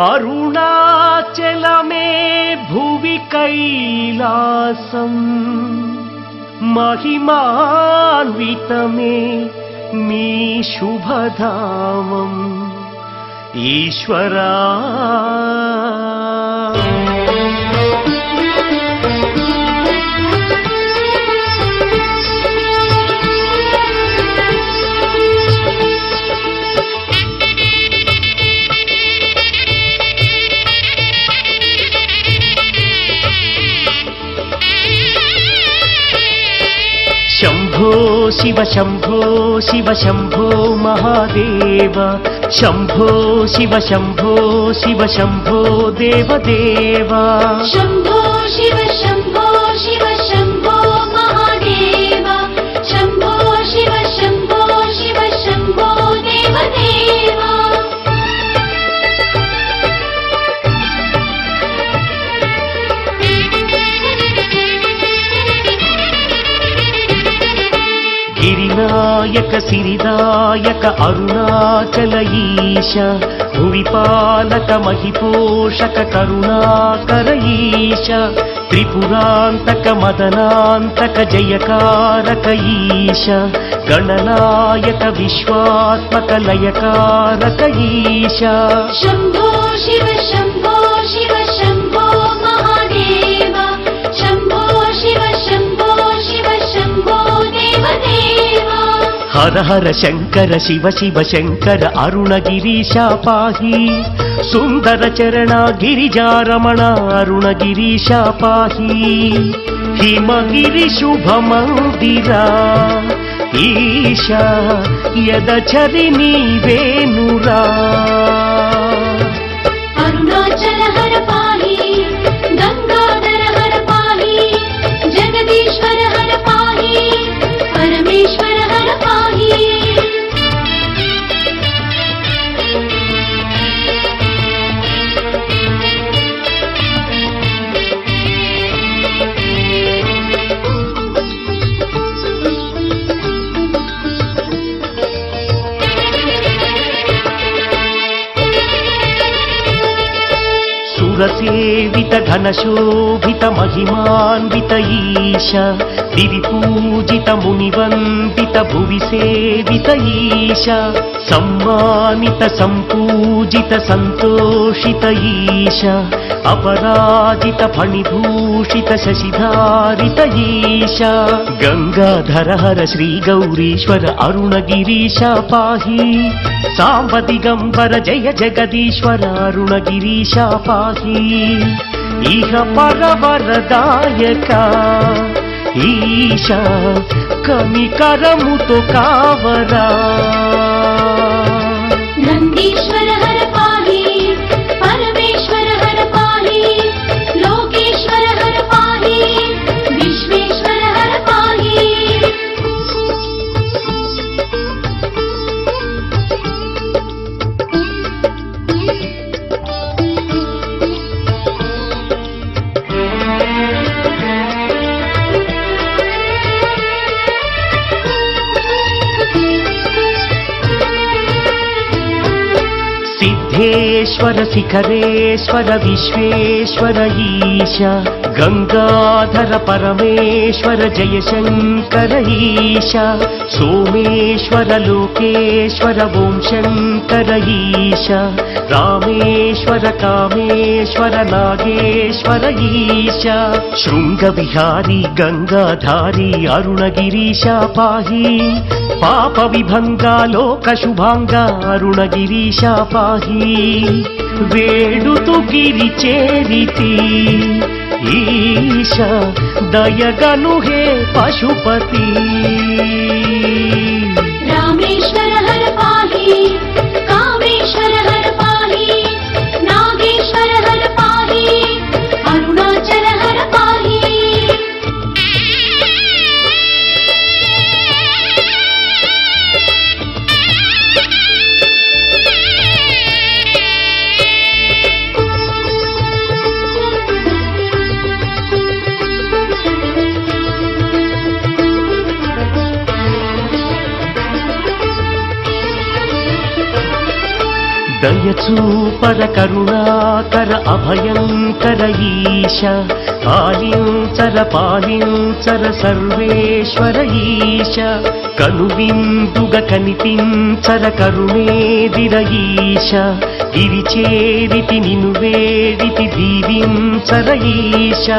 अरुणाचलमे भुवि कैलासम् महिमान्वितमे मी शुभधामम् ईश्वरा शिव शम्भो शिवशम्भो महादेव। शम्भो शिवशम्भो शिवशम्भो देवदेव। शम्भो నాయక సిరిదాయక అరుణాచల ఈశ భువి పాలక మహిపోషక కరుణాకర ఈశ త్రిపురాంతక మదనాంతక జయకారక ఈశ గణనాయక విశ్వాత్మక లయకారక ఈశ. శంభ हर हर शङ्कर शिव शिव शङ्कर अरुणगिरीशा पाहि शिवशङ्कर अरुणगिरिशापाही सुन्दरचरण गिरिजारमणा अरुणगिरीशापाही हिमगिरिशुभमन्दिरा ईशा यदछरिनी वेणुरा सेवित धनशोभितमहिमान्वित ईश। దివి పూజిత మునివందిత భువి సేవిత ఈశ సమ్మానిత సంపూజిత సంతోషిత ఈశ అపరాజిత ఫణిభూషిత శశిధారిత ఈశ గంగాధర హర శ్రీ గౌరీశ్వర అరుణగిరీశ పాహి సాంబ దిగంబర జయ జగదీశ్వర అరుణగిరీశ పాహి ఇహ పరవరదాయక ఈశా कमीकरम् కావరా वरा सिद्धेश्वर शिखरेश्वर विश्वेश्वर ईश। गङ्गाधर परमेश्वर जय शङ्करीश सोमेश्वर लोकेश्वर ॐ शङ्कर वंशङ्करईश रामेश्वर कामेश्वर नागेश्वर ईश। शृङ्गविहारी गङ्गाधारी अरुणगिरीशा पाहि। पापविभङ्गा लोकशुभाङ्गा अरुणगिरीशा पाहि। तु गिरिचेरिति। दयानु हे पशुपती। దయచూపర కరుణాకర అభయంకర ఈశ ఆలించర పాలించర సర్వేశ్వర ఈశ కనువిందుగ కనిపించర కరుణేదిర ఈశ గిరిచేరితి నిను వేడితి దీవించర ఈశ.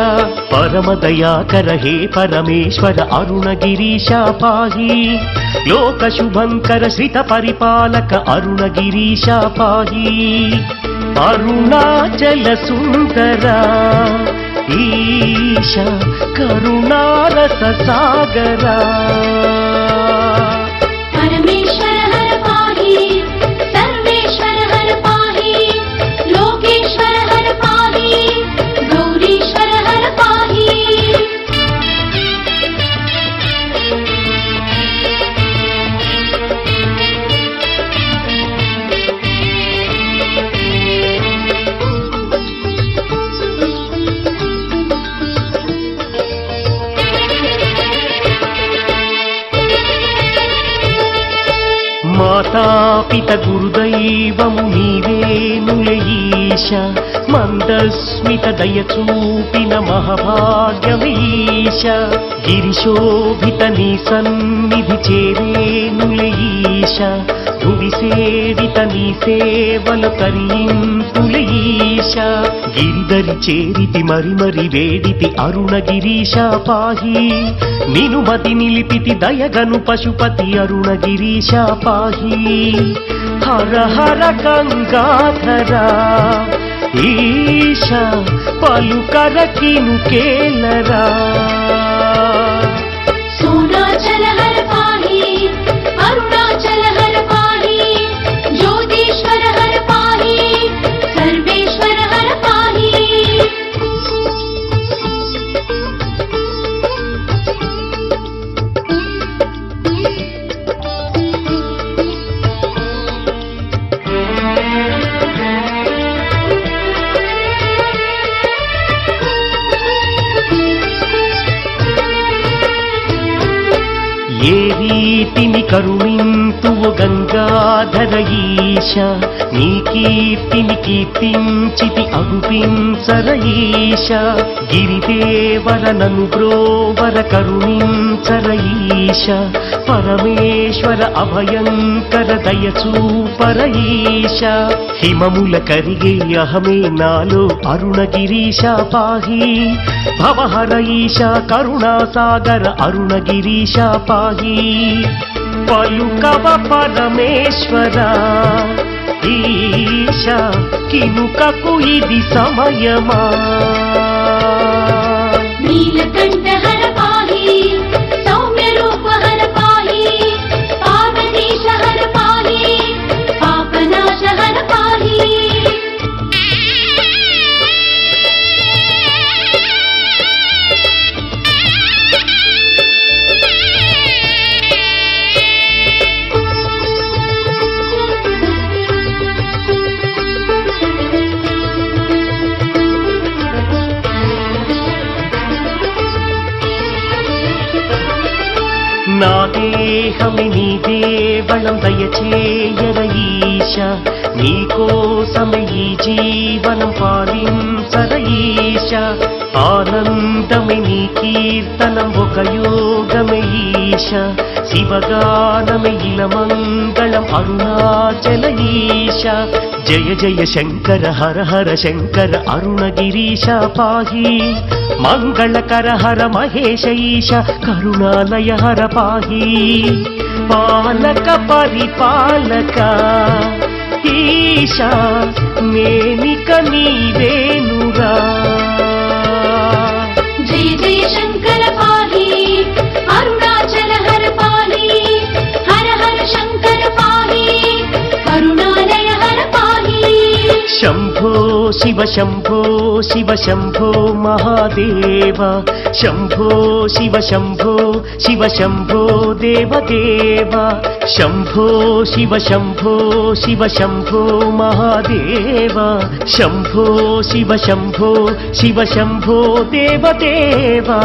పరమదయాకర హే పరమేశ్వర అరుణగిరీశ పాహి. లోక శుభంకర శ్రిత పరిపాలక అరుణగిరీశ పాహి. అరుణాచల సుందర ఈశ కరుణారస సాగరా. పరమే మాతాపిత గురుదైవము నీవేనులయీశ మందస్మిత దయచూపిన మహాభాగ్యమీశ. గిరిశోభిత నీ సన్నిధి చేరేనులయీశ భువి సేవిత నీ సేవలు కరీంతులయీశ గిరిదరి చేరితి మరి మరి వేడితి అరుణగిరీశ పాహి. నిను మతి నిలిపితి దయగను పశుపతి అరుణగిరీశ పాహి. హర హర గంగాధరా ఈశ పలుకర కిను కేలరా ఇంటిని కరుణింతువు గంగ గంగాధర ఈశ నీ కీర్తిని కీర్తించితి అగుపించర ఈశ. గిరిదేవర నను బ్రోవర కరుణించర ఈశ. పరమేశ్వర అభయంకర దయచూపర ఈశ. హిమముల కరిగే అహమే నాలో అరుణగిరీశ పాహి. భవహర ఈశ కరుణాసాగర అరుణగిరీశ పాహి. పలుకవ పరమేశ్వర ఈశ కిముకకు ఇది సమయమా? నీలకంఠ దేహమి నీ దేవళం దయచేయర ఈశ నీకోసమే ఈ జీవనం పాలించర ఈశ ఆనందమే నీ కీర్తనం ఒక యోగమే ఈశ శివగానమే ఇల మంగళం అరుణాచల ఈశ. జయ జయ శంకర హర హర శంకర అరుణగిరీశ పాహి. మంగళకర హర మహేశ ఈశ కరుణాలయ హర పాహి. పాలక పరిపాలక ఈశా నేనిక నీవే शम्भो शिव शम्भो शिव शम्भो महादेव। शम्भो शिव शम्भो शिव शम्भो देवदेव। शम्भो शिव शम्भो शिव शम्भो महादेव। शम्भो शिव शम्भो शिव शम्भो देवदेवा।